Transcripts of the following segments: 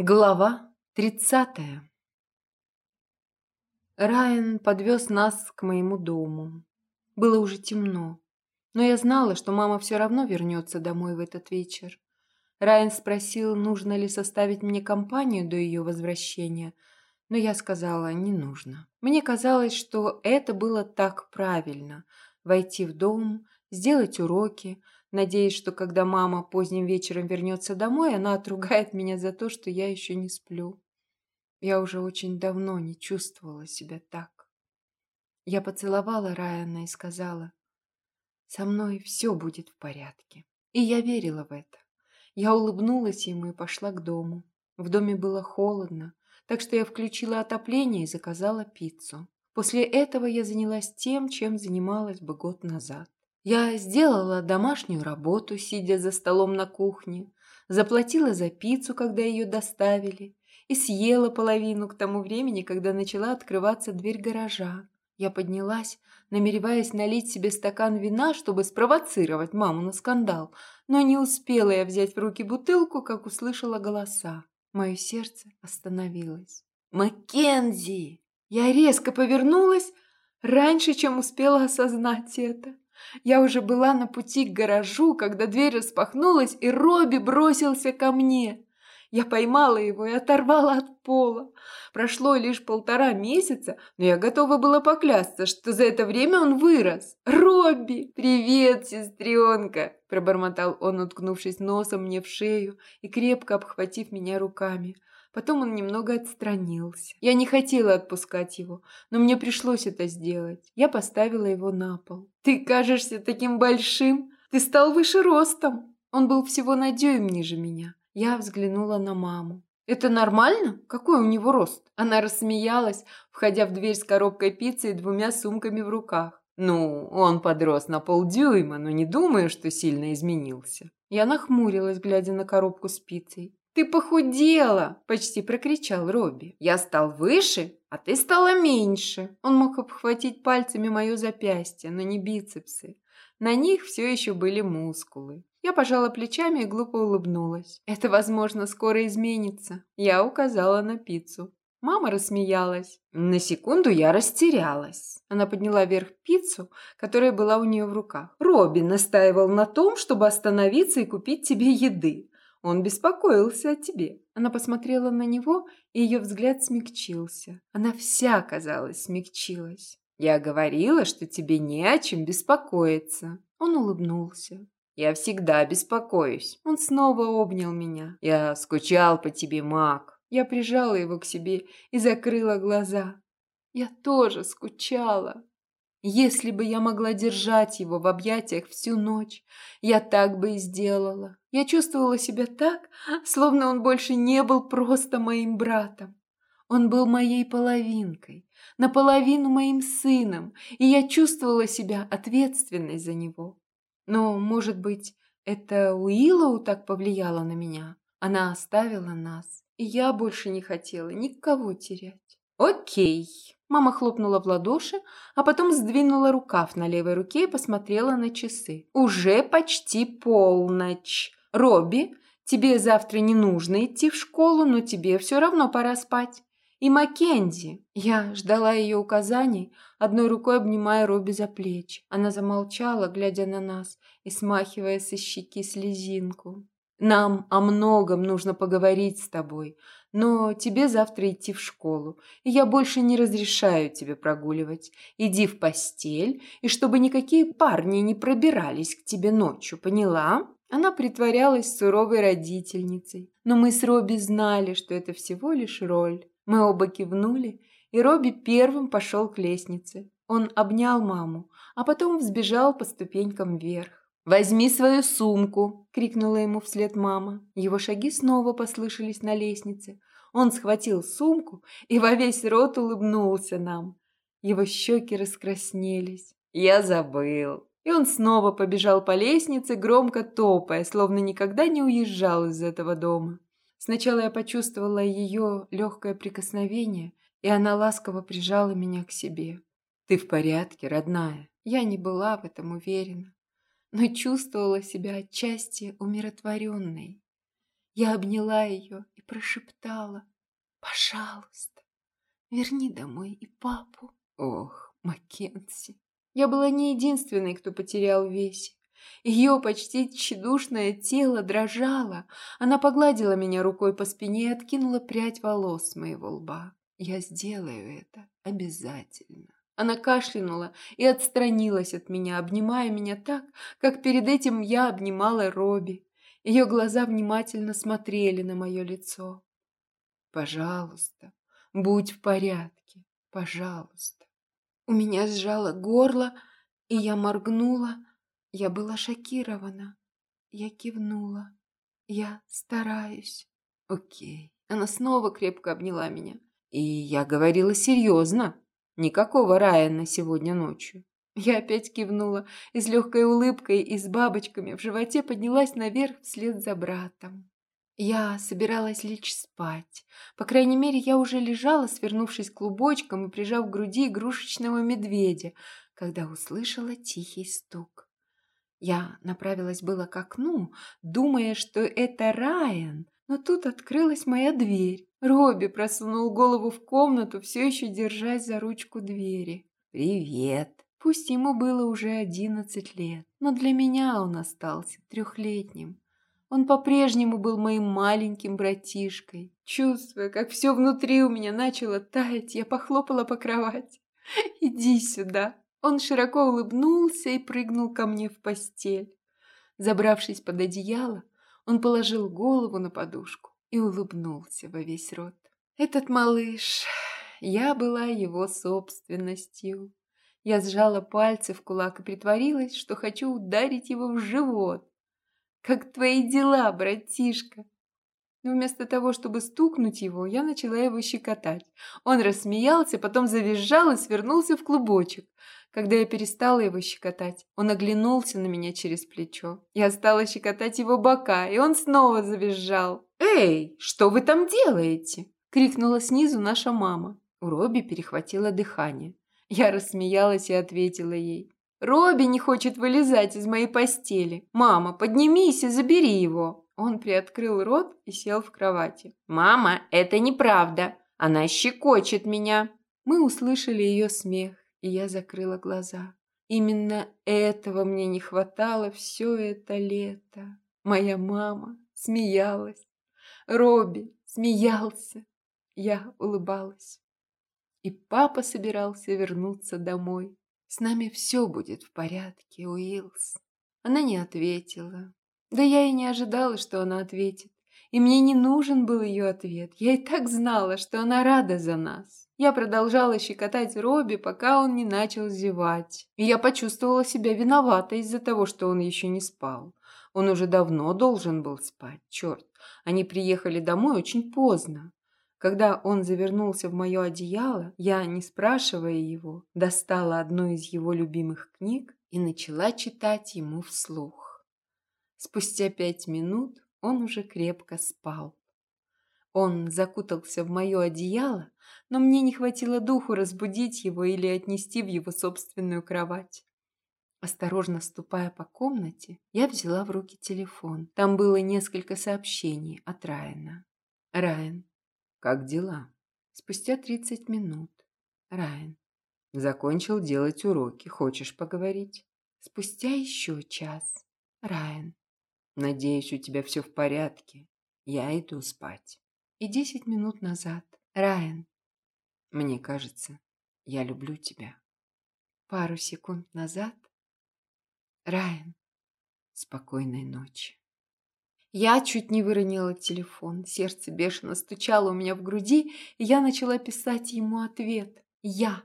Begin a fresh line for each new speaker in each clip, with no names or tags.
Глава тридцатая Райан подвез нас к моему дому. Было уже темно, но я знала, что мама все равно вернется домой в этот вечер. Райан спросил, нужно ли составить мне компанию до ее возвращения, но я сказала, не нужно. Мне казалось, что это было так правильно – войти в дом, сделать уроки – надеясь, что когда мама поздним вечером вернется домой, она отругает меня за то, что я еще не сплю. Я уже очень давно не чувствовала себя так. Я поцеловала Райана и сказала, «Со мной все будет в порядке». И я верила в это. Я улыбнулась ему и пошла к дому. В доме было холодно, так что я включила отопление и заказала пиццу. После этого я занялась тем, чем занималась бы год назад. Я сделала домашнюю работу, сидя за столом на кухне, заплатила за пиццу, когда ее доставили, и съела половину к тому времени, когда начала открываться дверь гаража. Я поднялась, намереваясь налить себе стакан вина, чтобы спровоцировать маму на скандал, но не успела я взять в руки бутылку, как услышала голоса. Мое сердце остановилось. «Маккензи!» Я резко повернулась, раньше, чем успела осознать это. Я уже была на пути к гаражу, когда дверь распахнулась, и Робби бросился ко мне. Я поймала его и оторвала от пола. Прошло лишь полтора месяца, но я готова была поклясться, что за это время он вырос. «Робби! Привет, сестренка!» – пробормотал он, уткнувшись носом мне в шею и крепко обхватив меня руками. Потом он немного отстранился. Я не хотела отпускать его, но мне пришлось это сделать. Я поставила его на пол. «Ты кажешься таким большим! Ты стал выше ростом!» Он был всего на дюйм ниже меня. Я взглянула на маму. «Это нормально? Какой у него рост?» Она рассмеялась, входя в дверь с коробкой пиццы и двумя сумками в руках. «Ну, он подрос на полдюйма, но не думаю, что сильно изменился». Я нахмурилась, глядя на коробку с пиццей. «Ты похудела!» – почти прокричал Робби. «Я стал выше, а ты стала меньше!» Он мог обхватить пальцами мое запястье, но не бицепсы. На них все еще были мускулы. Я пожала плечами и глупо улыбнулась. «Это, возможно, скоро изменится». Я указала на пиццу. Мама рассмеялась. На секунду я растерялась. Она подняла вверх пиццу, которая была у нее в руках. «Робби настаивал на том, чтобы остановиться и купить тебе еды. Он беспокоился о тебе». Она посмотрела на него, и ее взгляд смягчился. Она вся, казалось, смягчилась. «Я говорила, что тебе не о чем беспокоиться». Он улыбнулся. «Я всегда беспокоюсь». Он снова обнял меня. «Я скучал по тебе, Мак». Я прижала его к себе и закрыла глаза. Я тоже скучала. Если бы я могла держать его в объятиях всю ночь, я так бы и сделала. Я чувствовала себя так, словно он больше не был просто моим братом. Он был моей половинкой, наполовину моим сыном, и я чувствовала себя ответственной за него. Но, может быть, это Уиллоу так повлияло на меня? Она оставила нас, и я больше не хотела никого терять. «Окей», Мама хлопнула в ладоши, а потом сдвинула рукав на левой руке и посмотрела на часы. «Уже почти полночь. Робби, тебе завтра не нужно идти в школу, но тебе все равно пора спать. И Маккензи!» Я ждала ее указаний, одной рукой обнимая Робби за плечи. Она замолчала, глядя на нас и смахивая со щеки слезинку. «Нам о многом нужно поговорить с тобой, но тебе завтра идти в школу, и я больше не разрешаю тебе прогуливать. Иди в постель, и чтобы никакие парни не пробирались к тебе ночью, поняла?» Она притворялась суровой родительницей, но мы с Робби знали, что это всего лишь роль. Мы оба кивнули, и Робби первым пошел к лестнице. Он обнял маму, а потом взбежал по ступенькам вверх. «Возьми свою сумку!» – крикнула ему вслед мама. Его шаги снова послышались на лестнице. Он схватил сумку и во весь рот улыбнулся нам. Его щеки раскраснелись. «Я забыл!» И он снова побежал по лестнице, громко топая, словно никогда не уезжал из этого дома. Сначала я почувствовала ее легкое прикосновение, и она ласково прижала меня к себе. «Ты в порядке, родная?» Я не была в этом уверена но чувствовала себя отчасти умиротворенной. Я обняла ее и прошептала «Пожалуйста, верни домой и папу». Ох, Маккензи. Я была не единственной, кто потерял весе. Ее почти тщедушное тело дрожало. Она погладила меня рукой по спине и откинула прядь волос с моего лба. Я сделаю это обязательно. Она кашлянула и отстранилась от меня, обнимая меня так, как перед этим я обнимала Робби. Ее глаза внимательно смотрели на мое лицо. «Пожалуйста, будь в порядке, пожалуйста». У меня сжало горло, и я моргнула. Я была шокирована. Я кивнула. Я стараюсь. Окей. Она снова крепко обняла меня. И я говорила серьезно. Никакого Райана сегодня ночью. Я опять кивнула и с легкой улыбкой и с бабочками в животе поднялась наверх вслед за братом. Я собиралась лечь спать. По крайней мере, я уже лежала, свернувшись клубочком и прижав к груди игрушечного медведя, когда услышала тихий стук. Я направилась было к окну, думая, что это Райан, но тут открылась моя дверь. Робби просунул голову в комнату, все еще держась за ручку двери. «Привет!» Пусть ему было уже одиннадцать лет, но для меня он остался трехлетним. Он по-прежнему был моим маленьким братишкой. Чувствуя, как все внутри у меня начало таять, я похлопала по кровати. «Иди сюда!» Он широко улыбнулся и прыгнул ко мне в постель. Забравшись под одеяло, он положил голову на подушку и улыбнулся во весь рот. Этот малыш, я была его собственностью. Я сжала пальцы в кулак и притворилась, что хочу ударить его в живот. «Как твои дела, братишка?» Но вместо того, чтобы стукнуть его, я начала его щекотать. Он рассмеялся, потом завизжал и свернулся в клубочек. Когда я перестала его щекотать, он оглянулся на меня через плечо. Я стала щекотать его бока, и он снова завизжал. «Эй, что вы там делаете?» – крикнула снизу наша мама. У Робби перехватило дыхание. Я рассмеялась и ответила ей. «Робби не хочет вылезать из моей постели. Мама, поднимись и забери его!» Он приоткрыл рот и сел в кровати. «Мама, это неправда! Она щекочет меня!» Мы услышали ее смех и я закрыла глаза. Именно этого мне не хватало все это лето. Моя мама смеялась. Робби смеялся. Я улыбалась. И папа собирался вернуться домой. С нами все будет в порядке, Уилс. Она не ответила. Да я и не ожидала, что она ответит. И мне не нужен был ее ответ. Я и так знала, что она рада за нас. Я продолжала щекотать Робби, пока он не начал зевать. И я почувствовала себя виноватой из-за того, что он еще не спал. Он уже давно должен был спать, черт. Они приехали домой очень поздно. Когда он завернулся в мое одеяло, я, не спрашивая его, достала одну из его любимых книг и начала читать ему вслух. Спустя пять минут он уже крепко спал. Он закутался в мое одеяло, но мне не хватило духу разбудить его или отнести в его собственную кровать. Осторожно ступая по комнате, я взяла в руки телефон. Там было несколько сообщений от Райана. «Райан, как дела?» Спустя тридцать минут. «Райан, закончил делать уроки. Хочешь поговорить?» Спустя еще час. «Райан, надеюсь, у тебя все в порядке. Я иду спать». И десять минут назад. «Райан, мне кажется, я люблю тебя. Пару секунд назад. Райан, спокойной ночи. Я чуть не выронила телефон. Сердце бешено стучало у меня в груди, и я начала писать ему ответ. Я.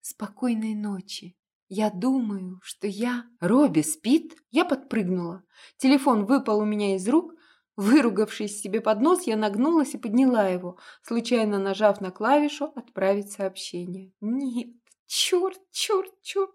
Спокойной ночи. Я думаю, что я... Робби спит? Я подпрыгнула. Телефон выпал у меня из рук, Выругавшись себе под нос, я нагнулась и подняла его, случайно нажав на клавишу «Отправить сообщение». Нет, черт, черт, черт.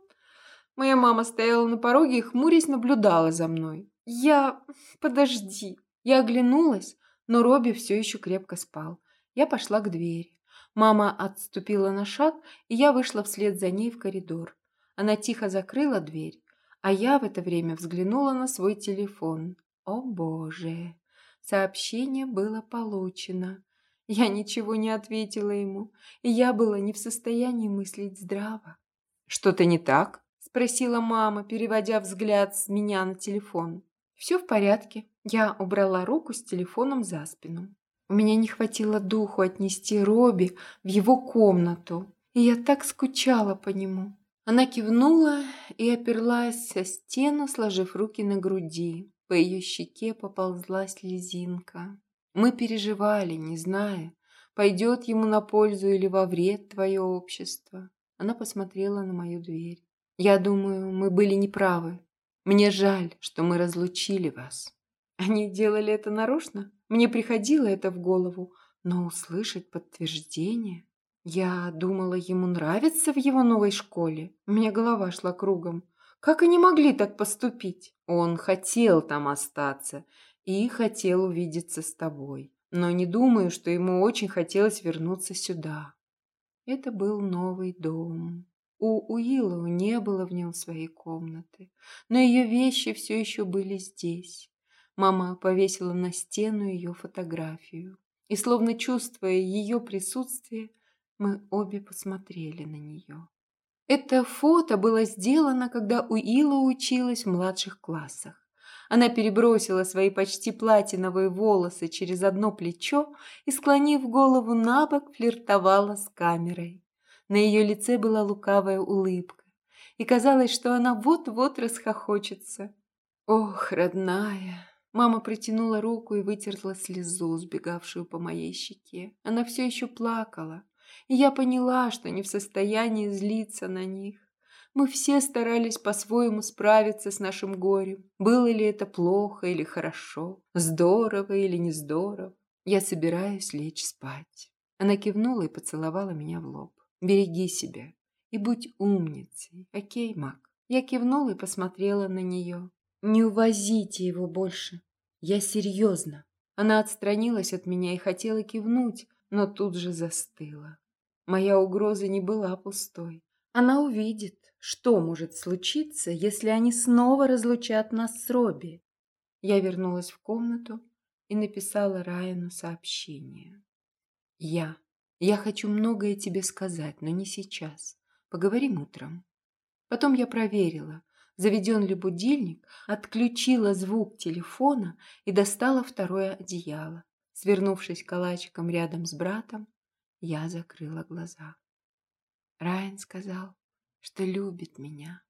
Моя мама стояла на пороге и, хмурясь, наблюдала за мной. Я... Подожди. Я оглянулась, но Робби все еще крепко спал. Я пошла к двери. Мама отступила на шаг, и я вышла вслед за ней в коридор. Она тихо закрыла дверь, а я в это время взглянула на свой телефон. О боже! Сообщение было получено. Я ничего не ответила ему, и я была не в состоянии мыслить здраво. «Что-то не так?» – спросила мама, переводя взгляд с меня на телефон. «Все в порядке». Я убрала руку с телефоном за спину. У меня не хватило духу отнести Робби в его комнату, и я так скучала по нему. Она кивнула и оперлась о стену, сложив руки на груди. По ее щеке поползла слезинка. Мы переживали, не зная, пойдет ему на пользу или во вред твое общество. Она посмотрела на мою дверь. Я думаю, мы были неправы. Мне жаль, что мы разлучили вас. Они делали это нарочно? Мне приходило это в голову, но услышать подтверждение... Я думала, ему нравится в его новой школе. У меня голова шла кругом. Как они могли так поступить? Он хотел там остаться и хотел увидеться с тобой. Но не думаю, что ему очень хотелось вернуться сюда. Это был новый дом. У Уиллоу не было в нем своей комнаты, но ее вещи все еще были здесь. Мама повесила на стену ее фотографию. И, словно чувствуя ее присутствие, мы обе посмотрели на нее. Это фото было сделано, когда Уилла училась в младших классах. Она перебросила свои почти платиновые волосы через одно плечо и, склонив голову на бок, флиртовала с камерой. На ее лице была лукавая улыбка, и казалось, что она вот-вот расхохочется. «Ох, родная!» Мама протянула руку и вытерла слезу, сбегавшую по моей щеке. Она все еще плакала, и я поняла, что не в состоянии злиться на них. Мы все старались по-своему справиться с нашим горем. Было ли это плохо или хорошо, здорово или не здорово. Я собираюсь лечь спать. Она кивнула и поцеловала меня в лоб. Береги себя и будь умницей, окей, Мак? Я кивнула и посмотрела на нее. Не увозите его больше. Я серьезно. Она отстранилась от меня и хотела кивнуть, но тут же застыла. Моя угроза не была пустой. Она увидит, что может случиться, если они снова разлучат нас с Робби. Я вернулась в комнату и написала Райану сообщение. Я. Я хочу многое тебе сказать, но не сейчас. Поговорим утром. Потом я проверила, заведен ли будильник, отключила звук телефона и достала второе одеяло. Свернувшись калачиком рядом с братом, я закрыла глаза. Райан сказал, что любит меня.